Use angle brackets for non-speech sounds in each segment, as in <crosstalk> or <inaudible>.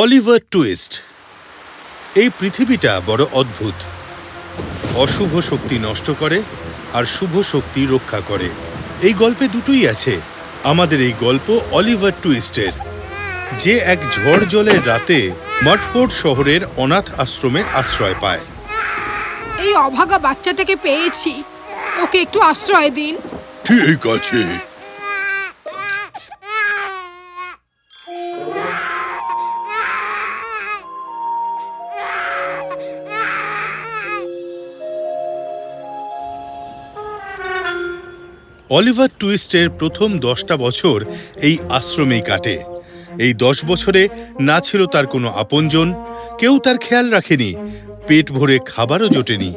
Oliver twist. এই পৃথিবীটা বড় অদ্ভুত। অশুভ শক্তি নষ্ট করে আর শুভ শক্তি রক্ষা করে। এই গল্পে দুটোই আছে। আমাদের এই গল্প অলিভার টুইস্টের। যে এক ঝড় জলের রাতে মটফোর্ড শহরের অনাথ আশ্রমে আশ্রয় পায়। এই অভাগা বাচ্চাটাকে পেয়েছি। ওকে একটু আশ্রয় দিন। ঠিক আছে। অলিভার টুইস্টের প্রথম দশটা বছর এই আশ্রমেই কাটে। এই দশ বছরে না ছিল তার কোনো আপনজন কেউ তার খেয়াল রাখেনি পেট ভরে খাবারও জোটেনি।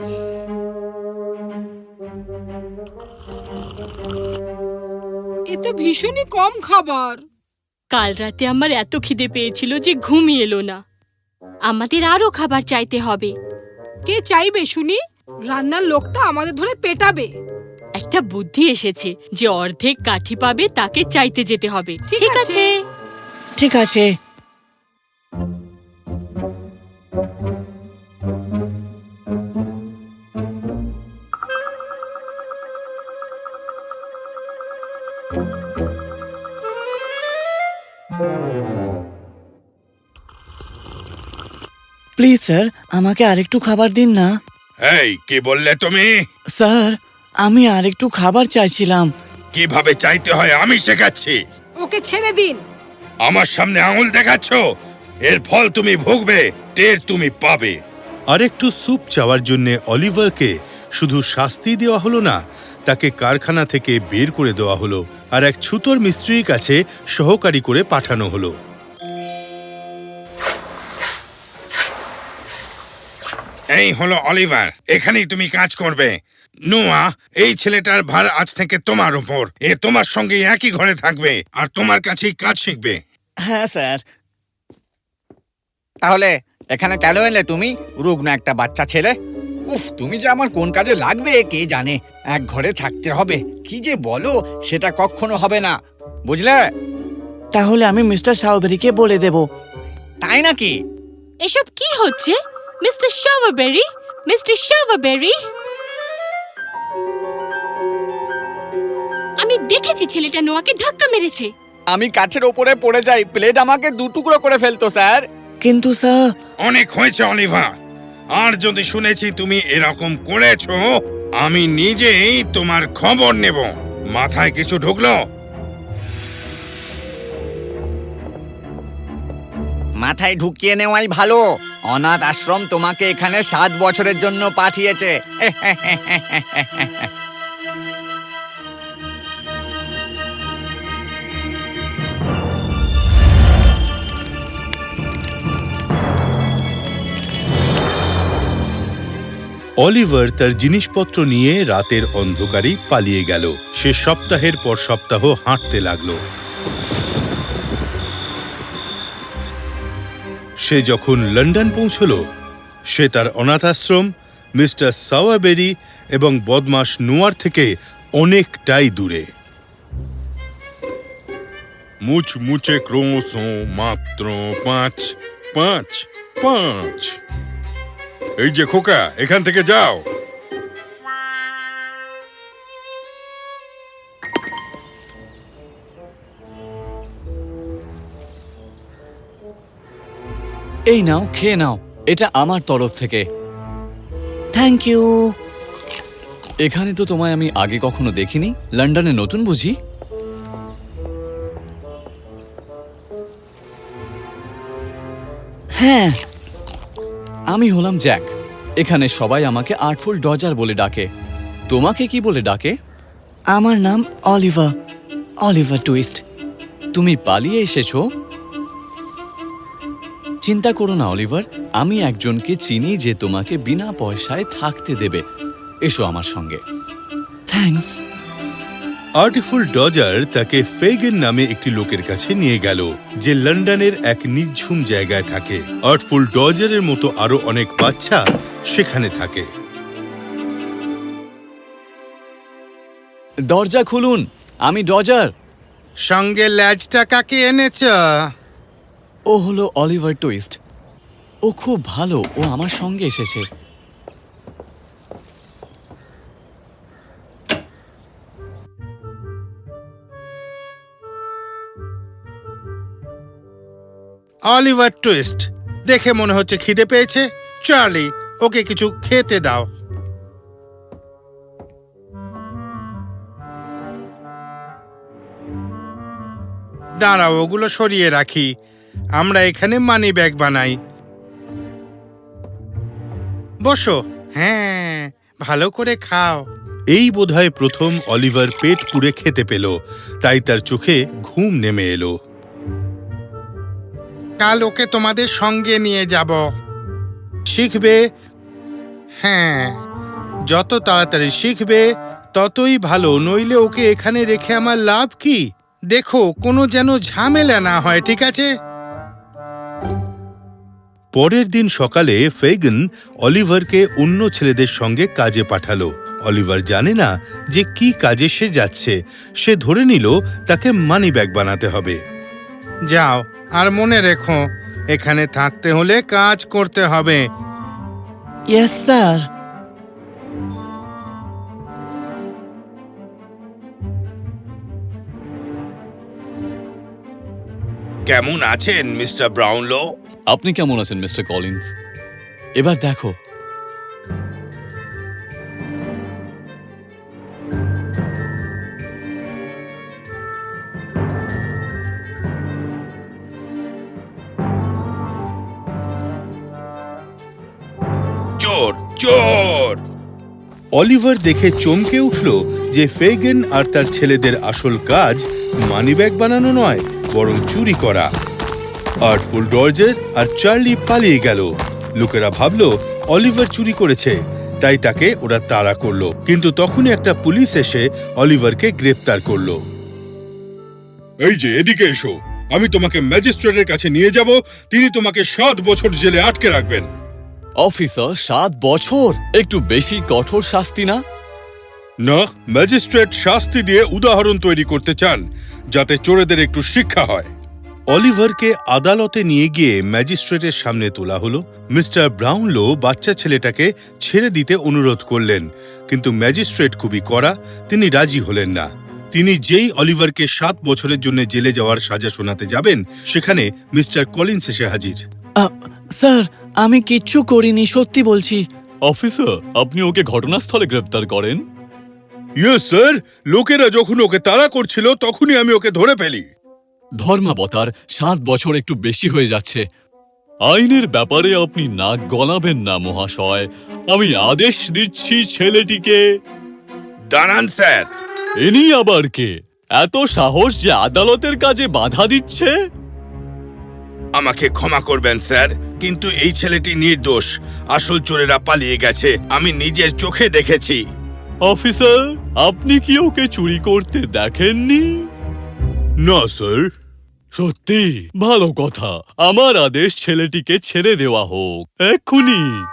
এ তো ভীষণই কম খাবার। কাল রাতে আমার এত খিদে পেয়েছিল যে ঘুমিয়ে এলো না। আমাদের আরও খাবার চাইতে হবে। কে চাইবে শুনি? রান্নার লোকটা আমাদের ধরে পেটাবে। একটা বুদ্ধি এসেছে যে অর্ধেক কাঠি পাবে তাকে চাইতে যেতে হবে। ঠিক আছে। আছে? ঠিক আছে। প্লিজ স্যার আমাকে আরেকটু খাবার দিন না। এই কি বললে তুমি? স্যার আমি আরেকটু খাবার চাইছিলাম। কীভাবে চাইতে হয় আমি শেখাচ্ছি। ওকে ছেড়ে দিন। আমার সামনে আঙুল দেখাচ্ছ? এর ফল তুমি ভুগবে টের তুমি পাবে। আর একটু স্যুপ চাওয়ার জন্য অলিভারকে শুধু শাস্তি দেওয়া হলো না তাকে কারখানা থেকে বের করে দেওয়া হলো আর এক ছুতোর মিস্ত্রির কাছে সহকারী করে পাঠানো হলো। এই হলো অলিভার এখানেই তুমি কাজ করবে। নোয়া এই ছেলেটার ভার আজ থেকে তোমার উপর। এ তোমার সঙ্গে একই ঘরে থাকবে আর তোমার কাছেই কাজ শিখবে। হ্যাঁ স্যার। তাহলে এখানে কেন এলে তুমি রুগ্ন একটা বাচ্চা ছেলে? উফ তুমি যে আমার কোন কাজে লাগবে কে জানে? এক ঘরে থাকতে হবে। কি যে বলো সেটা কখনো হবে না। বুঝলে? তাহলে আমি মিস্টার সাউবেরিকে বলে দেব। তাই নাকি? এসব কি হচ্ছে? মিস্টার শাওয়ারবেরি মিস্টার শাওয়ারবেরি দেখেছি ছেলেটা নোয়াকে ধাক্কা মেরেছে। আমি কাছের ওপরে পড়ে যাই প্লেট আমাকে দু টুকরো করে ফেলতো স্যার। কিন্তু স্যার। অনেক হয়েছে অলিভা আর যদি শুনেছি তুমি এরকম করেছ আমি নিজেই তোমার খবর নেব। মাথায় কিছু ঢুকলো? মাথায় ঢুকিয়ে নেওয়াই ভালো। অনাথ আশ্রম তোমাকে এখানে সাত বছরের জন্য পাঠিয়েছে। <laughs> অলিভার তার জিনিসপত্র নিয়ে রাতের অন্ধকারেই পালিয়ে গেল। সে সপ্তাহের পর সপ্তাহ হাঁটতে লাগল। সে যখন লন্ডন পৌঁছল, সে তার অনাথাশ্রম, মিস্টার সাওয়াবেরি এবং বদমাস নোয়ার থেকে অনেকটাই দূরে। মুচ মুচে ক্রোশ মাত্র পাঁচ পাঁচ পাঁচ। এই যে খোকা এখান থেকে যাও। এই নাও খেয়ে নাও। এটা আমার তরফ থেকে। থ্যাংক ইউ এখানে তো তোমায় আমি আগে কখনো দেখিনি। লন্ডনে নতুন বুঝি? আমি হলাম জ্যাক। এখানে সবাই আমাকে আর্টফুল ডজার বলে ডাকে। তোমাকে কি বলে ডাকে? আমার নাম অলিভার। Oliver twist. তুমি পালিয়ে এসেছ? চিন্তা করো না অলিভার। আমি একজনকে চিনি যে তোমাকে বিনা পয়সায় থাকতে দেবে। এসো আমার সঙ্গে। থ্যাঙ্কস। আর্টিফুল ডজার তাকে ফেগেন নামে একটি লোকের কাছে নিয়ে গেল যে লন্ডনের এক নিঝুম জায়গায় থাকে। আর্টফুল ডজারের মতো আরও অনেক বাচ্চা সেখানে থাকে। দরজা খুলুন আমি ডজার। সঙ্গে ল্যাজটা কাকে এনেছ? ও হলো অলিভার টুইস্ট। ও খুব ভালো ও আমার সঙ্গে এসেছে। Oliver Twist. দেখে মনে হচ্ছে খিদে পেয়েছে। চার্লি, ওকে কিছু খেতে দাও। দাঁড়াও, ওগুলো সরিয়ে রাখি। আমরা এখানে মানি ব্যাগ বানাই। বসো। হ্যাঁ ভালো করে খাও। এই বোধহয় প্রথম অলিভার পেট পুড়ে খেতে পেল, তাই তার চোখে ঘুম নেমে এলো। কাল ওকে তোমাদের সঙ্গে নিয়ে যাব। শিখবে? হ্যাঁ। যত তাড়াতাড়ি শিখবে ততই ভালো। নইলে ওকে এখানে রেখে আমার লাভ কি? দেখো কোনো যেন ঝামেলা না হয় ঠিক আছে? পরের দিন সকালে ফেগন অলিভারকে অন্য ছেলেদের সঙ্গে কাজে পাঠালো। অলিভার জানে না যে কি কাজে সে যাচ্ছে। সে ধরে নিল তাকে মানি ব্যাগ বানাতে হবে। যাও। আর মনে রেখো এখানে থাকতে হলে কাজ করতে হবে। ইয়েস স্যার কেমন আছেন মিস্টার ব্রাউনলো? আপনি কেমন আছেন মিস্টার কলিন্স? এবার দেখো অলিভার দেখে চমকে উঠল যে ফেগেন আর তার ছেলেদের আসল কাজ মানিব্যাগ বানানো নয়, বরং চুরি করা। আর্টফুল ডর্জের আর চার্লি পালিয়ে গেল। লোকেরা ভাবল, অলিভার চুরি করেছে, তাই তাকে ওরা তাড়া করল। কিন্তু তখনই একটা পুলিশ এসে অলিভারকে গ্রেপ্তার করল। এই যে, এদিকে এসো। আমি তোমাকে ম্যাজিস্ট্রেটের কাছে নিয়ে যাব, তিনি তোমাকে সাত বছর জেলে আটকে রাখবেন। অফিসার সাত বছর। একটু বেশি কঠোর শাস্তি না? না ম্যাজিস্ট্রেট শাস্তি দিয়ে উদাহরণ তৈরি করতে চান যাতে চোরেদের একটু শিক্ষা হয়। অলিভারকে আদালতে নিয়ে গিয়ে ম্যাজিস্ট্রেটের সামনে তোলা হলো। মিস্টার ব্রাউনলো বাচ্চা ছেলেটাকে ছেড়ে দিতে অনুরোধ করলেন কিন্তু ম্যাজিস্ট্রেট খুবই কড়া তিনি রাজি হলেন না। তিনি যেই অলিভারকে সাত বছরের জন্য জেলে যাওয়ার সাজা শোনাতে যাবেন সেখানে মিস্টার কলিন্স এসে হাজির। স্যার আমি কিচ্ছু করিনি সত্যি বলছি। অফিসার আপনি ওকে ঘটনাস্থলে গ্রেপ্তার করেন? Yes sir. লোকেরা যখন ওকে তাড়া করছিল তখনই আমি ওকে ধরে ফেলি। ধর্মাবতার সাত বছর একটু বেশি হয়ে যাচ্ছে। আইনের ব্যাপারে আপনি নাক গলাবেন না মহাশয়। আমি আদেশ দিচ্ছি ছেলেটিকে। দাঁড়ান স্যার। ইনি আবার কে? এত সাহস যে আদালতের কাজে বাধা দিচ্ছে? আমাকে ক্ষমা করবেন স্যার। কিন্তু এই ছেলেটি নির্দোষ। আসল চোরেরা পালিয়ে গেছে। আমি নিজের চোখে দেখেছি। অফিসার আপনি কি ওকে চুরি করতে দেখেননি? না স্যার। সত্যি ভালো কথা। আমার আদেশ ছেলেটিকে ছেড়ে দেওয়া হোক। এক্ষুনি।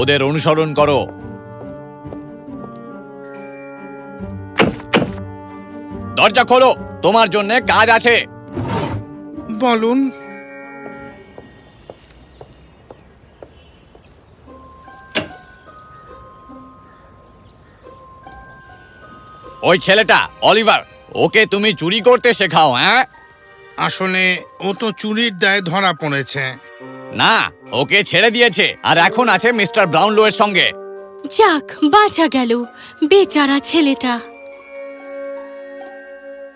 ওদের অনুসরণ করো। দরজা খোলো তোমার জন্য কাজ আছে। বলুন। ওই ছেলেটা অলিভার ওকে তুমি চুরি করতে শেখাও হ্যাঁ? আসলে ও তো চুরির দায়ে ধরা পড়েছে। না ওকে ছেড়ে দিয়েছে আর এখন আছে মিস্টার ব্রাউনলো এর সঙ্গে। যাক বাঁচা গেল। বেচারা ছেলেটা।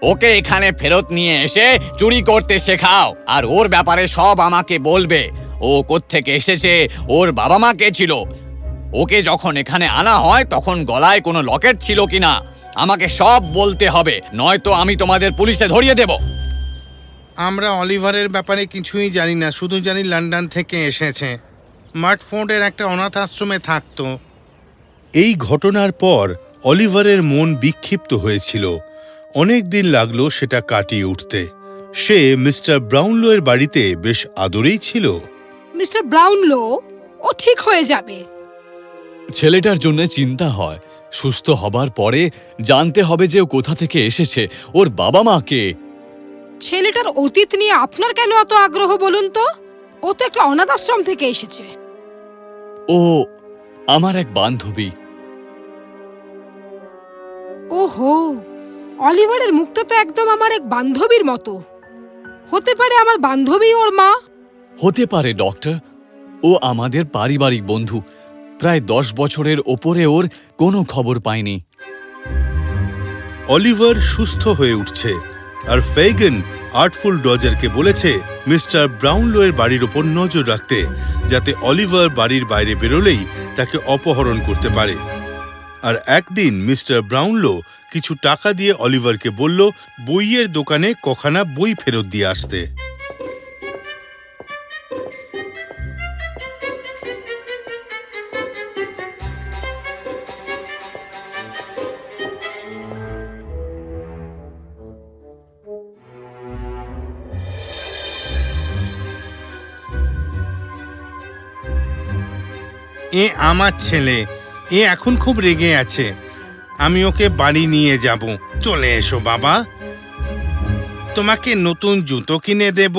ওকে এখানে ফেরত নিয়ে এসে চুরি করতে শেখাও। আর ওর ব্যাপারে সব আমাকে বলবে। ও কোত্থেকে এসেছে? ওর বাবা মা কে ছিল? ওকে যখন এখানে আনা হয় তখন গলায় কোনো লকেট ছিল কিনা? আমাকে সব বলতে হবে নয়তো আমি তোমাদের পুলিশে ধরিয়ে দেব। আমরা অলিভারের ব্যাপারে কিছুই জানি না শুধু জানি লন্ডন থেকে এসেছে। মার্টফোর্ডের একটা অনাথ আশ্রমে থাকতো। এই ঘটনার পর অলিভারের মন বিক্ষিপ্ত হয়েছিল। অনেক দিন লাগল সেটা কাটিয়ে উঠতে। সে মিস্টার ব্রাউনলোয়ের বাড়িতে বেশ আদরেই ছিল। মিস্টার ব্রাউনলো ও ঠিক হয়ে যাবে। ছেলেটার জন্য চিন্তা হয়। সুস্থ হবার পরে জানতে হবে যে ও কোথা থেকে এসেছে। ওর বাবা মাকে ছেলেটার অতীত নিয়ে আপনার কেন এত আগ্রহ বলুন তো? ও তো একটা অনাথ আশ্রম থেকে এসেছে। ও আমার এক বান্ধবী। ওহো অলিভারের মুখটা তো একদম আমার এক বান্ধবীর মতো। হতে পারে আমার বান্ধবী ওর মা? হতে পারে ডক্টর। ও আমাদের পারিবারিক বন্ধু। প্রায় দশ বছরের ওপরে ওর কোনো খবর পায়নি অলিভার সুস্থ হয়ে উঠছে আর ফেগন আর্টফুল ডজারকে বলেছে মিস্টার ব্রাউনলোয়ের বাড়ির ওপর নজর রাখতে যাতে অলিভার বাড়ির বাইরে বেরোলেই তাকে অপহরণ করতে পারে। আর একদিন মিস্টার ব্রাউনলো কিছু টাকা দিয়ে অলিভারকে বলল, বইয়ের দোকানে কখানা বই ফেরত দিয়ে আসতে। এ আমার ছেলে, এ এখন খুব রেগে আছে। আমি ওকে বাড়ি নিয়ে যাব। চলে এসো বাবা। তোমাকে নতুন জুতো কিনে দেব।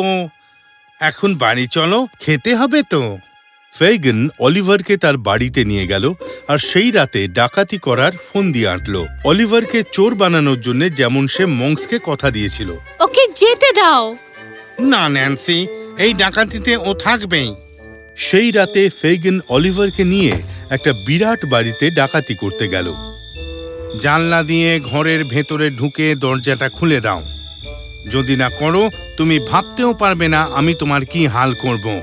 এখন বাড়ি চলো খেতে হবে তো। ফেগন অলিভারকে তার বাড়িতে নিয়ে গেল আর সেই রাতে ডাকাতি করার ফোন দিয়ে আঁটল। অলিভারকে চোর বানানোর জন্য যেমন সে মংসকে কথা দিয়েছিল। ওকে যেতে দাও। না ন্যান্সি এই ডাকাতিতে ও থাকবেই। সেই রাতে ফেগন অলিভারকে নিয়ে একটা বিরাট বাড়িতে ডাকাতি করতে গেল। জানলা দিয়ে ঘরের ভেতরে ঢুকে দরজাটা খুলে দাও। যদি না করো তুমি ভাবতেও পারবে না আমি তোমার কি হাল করব।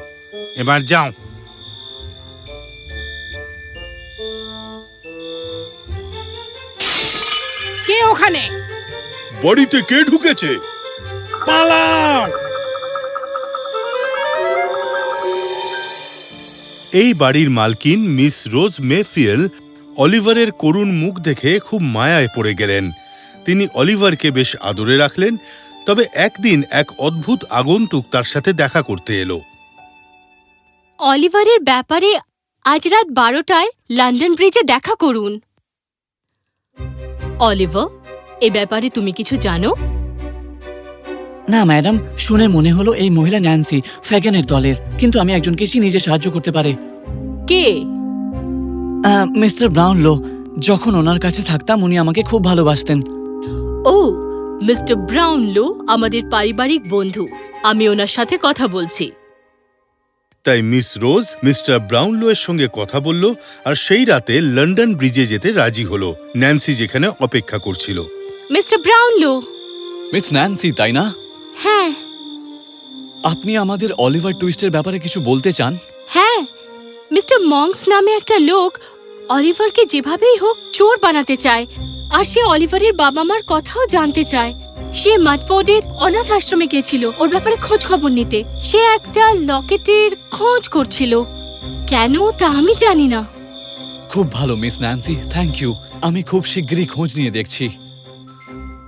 এবার যাও। কে ওখানে? বাড়িতে কে ঢুকেছে? পালাও এই বাড়ির মালকিন মিস রোজ মেফিয়েল অলিভারের করুণ মুখ দেখে খুব মায়ায় পড়ে গেলেন। তিনি অলিভারকে বেশ আদরে রাখলেন তবে একদিন এক অদ্ভুত আগন্তুক তার সাথে দেখা করতে এলো। অলিভারের ব্যাপারে আজ রাত বারোটায় লন্ডন ব্রিজে দেখা করুন। অলিভার এ ব্যাপারে তুমি কিছু জানো? না ম্যাডাম শুনে মনে হলো এই মহিলা ন্যান্সি ফ্যাগনের দলের কিন্তু আমি একজনকে চিনি যে সাহায্য করতে পারে। কে? মিস্টার ব্রাউনলো যখন ওনার কাছে থাকতাম উনি আমাকে খুব ভালোবাসতেন। ও মিস্টার ব্রাউনলো আমাদের পারিবারিক বন্ধু। আমি ওনার সাথে কথা বলছি। তাই মিস রোজ মিস্টার ব্রাউনলোয়ের সঙ্গে কথা বলল আর সেই রাতে লন্ডন ব্রিজে যেতে রাজি হলো ন্যান্সি যেখানে অপেক্ষা করছিল। Mister Brownlow. মিস ন্যান্সি তাই না? হ্যাঁ। আপনি আমাদের অলিভার টুইস্টের ব্যাপারে কিছু বলতে চান? মংস নামে একটা লোক অলিভারকে যেভাবেই হোক চোর বানাতে চায় আর সে অলিভারের বাবা মার কথাও জানতে চায়। সে মাটফোর্ডের অনাথ আশ্রমে গেছিল ওর ব্যাপারে খোঁজ খবর নিতে। সে একটা লকেটের খোঁজ করছিল। কেন তা আমি জানি না। খুব ভালো মিস ন্যান্সি থ্যাংক ইউ। আমি খুব শীঘ্রই খোঁজ নিয়ে দেখছি।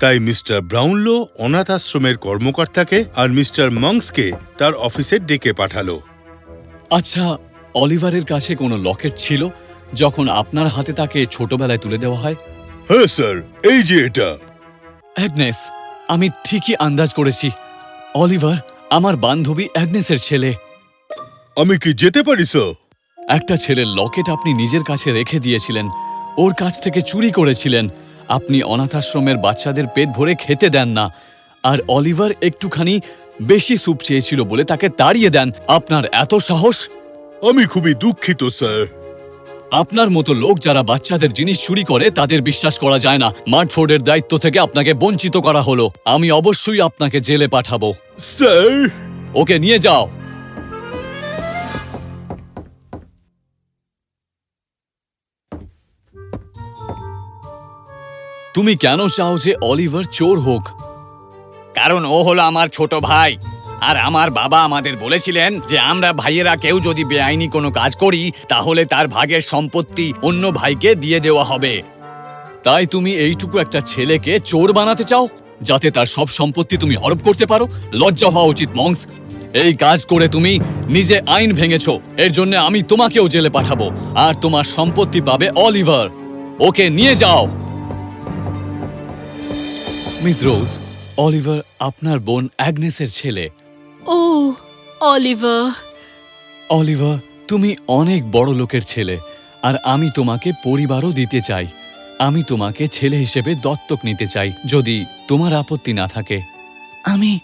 তাই মিস্টার ব্রাউনলো অনাথ আশ্রমের কর্মকর্তাকে আর মিস্টার মংসকে তার অফিসে ডেকে পাঠালো। আচ্ছা অলিভারের কাছে কোনো লকেট ছিল যখন আপনার হাতে তাকে ছোটবেলায় তুলে দেওয়া হয়? হ্যাঁ স্যার এই যে এটা। অ্যাগনেস আমি ঠিকই আন্দাজ করেছি। অলিভার আমার বান্ধবী অ্যাগনেসের ছেলে। আমি কি যেতে পারি স্যার? একটা ছেলের লকেট আপনি নিজের কাছে রেখে দিয়েছিলেন। ওর কাছ থেকে চুরি করেছিলেন। আপনি অনাথাশ্রমের বাচ্চাদের পেট ভরে খেতে দেন না। আর অলিভার একটুখানি বেশি স্যুপ চেয়েছিল বলে তাকে তাড়িয়ে দেন। আপনার এত সাহস আমি খুবই দুঃখিত স্যার। আপনার মতো লোক যারা বাচ্চাদের জিনিস চুরি করে তাদের বিশ্বাস করা যায় না। মার্টফোর্ডের দায়িত্ব থেকে আপনাকে বঞ্চিত করা হলো। আমি অবশ্যই আপনাকে জেলে পাঠাবো। স্যার! ওকে নিয়ে যাও। তুমি কেন চাও যে অলিভার চোর হোক? কারণ ও হলো আমার ছোট ভাই। আর আমার বাবা আমাদের বলেছিলেন যে আমরা ভাইয়েরা কেউ যদি বেআইনি কোনো কাজ করি, তাহলে তার ভাগের সম্পত্তি অন্য ভাইকে দিয়ে দেওয়া হবে। তাই তুমি এইটুকু একটা ছেলেকে চোর বানাতে চাও, যাতে তার সব সম্পত্তি তুমি হরপ করতে পারো? লজ্জা হওয়া উচিত, মংস। এই কাজ করে তুমি নিজে আইন ভেঙেছো, এর জন্য আমি তোমাকেও জেলে পাঠাবো, আর তোমার সম্পত্তি পাবে অলিভার। ওকে নিয়ে যাও। মিস রোজ, অলিভার আপনার বোন অ্যাগনেসের ছেলে। ও অলিভার। অলিভার তুমি অনেক বড় লোকের ছেলে আর আমি তোমাকে পরিবারও দিতে চাই। আমি তোমাকে ছেলে হিসেবে দত্তক নিতে চাই যদি তোমার আপত্তি না থাকে। আমি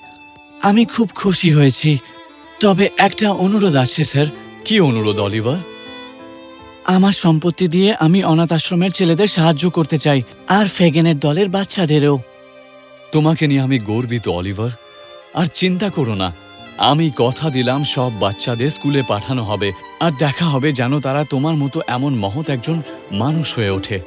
আমি খুব খুশি হয়েছি। তবে একটা অনুরোধ আছে স্যার। কি অনুরোধ অলিভার? আমার সম্পত্তি দিয়ে আমি অনাথ আশ্রমের ছেলেদের সাহায্য করতে চাই আর ফেগেনের দলের বাচ্চাদেরও। তোমাকে নিয়ে আমি গর্বিত অলিভার। আর চিন্তা করো না আমি কথা দিলাম, সব বাচ্চাদের স্কুলে পাঠানো হবে। আর দেখা হবে যেন তারা তোমার মতো এমন মহৎ একজন মানুষ হয়ে ওঠে।